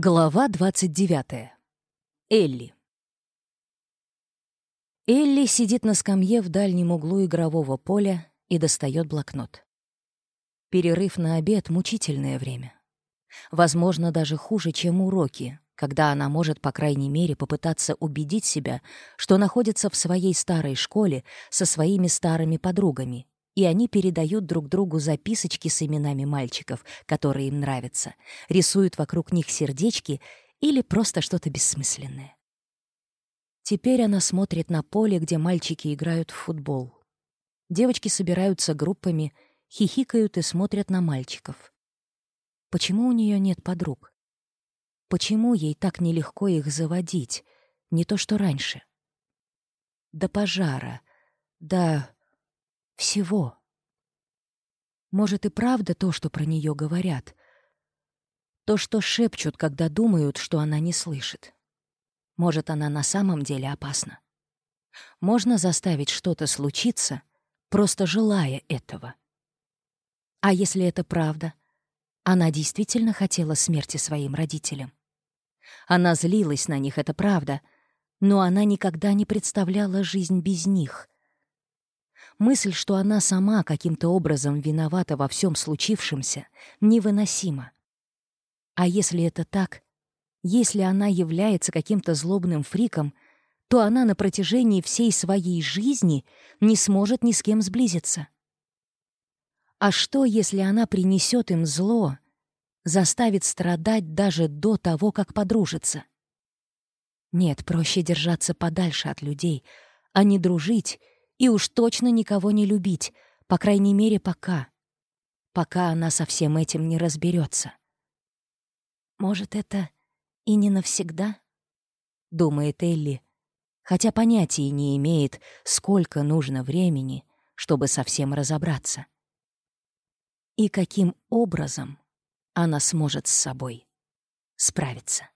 Глава 29. Элли. Элли сидит на скамье в дальнем углу игрового поля и достает блокнот. Перерыв на обед — мучительное время. Возможно, даже хуже, чем уроки, когда она может, по крайней мере, попытаться убедить себя, что находится в своей старой школе со своими старыми подругами и они передают друг другу записочки с именами мальчиков, которые им нравятся, рисуют вокруг них сердечки или просто что-то бессмысленное. Теперь она смотрит на поле, где мальчики играют в футбол. Девочки собираются группами, хихикают и смотрят на мальчиков. Почему у нее нет подруг? Почему ей так нелегко их заводить? Не то, что раньше. До пожара, до всего. Может и правда то, что про нее говорят. То, что шепчут, когда думают, что она не слышит. Может, она на самом деле опасна. Можно заставить что-то случиться, просто желая этого. А если это правда? Она действительно хотела смерти своим родителям. Она злилась на них, это правда, но она никогда не представляла жизнь без них. Мысль, что она сама каким-то образом виновата во всем случившемся, невыносима. А если это так, если она является каким-то злобным фриком, то она на протяжении всей своей жизни не сможет ни с кем сблизиться. А что, если она принесет им зло, заставит страдать даже до того, как подружится? Нет, проще держаться подальше от людей, а не дружить — и уж точно никого не любить, по крайней мере, пока. Пока она со всем этим не разберется. «Может, это и не навсегда?» — думает Элли, хотя понятия не имеет, сколько нужно времени, чтобы совсем разобраться. И каким образом она сможет с собой справиться.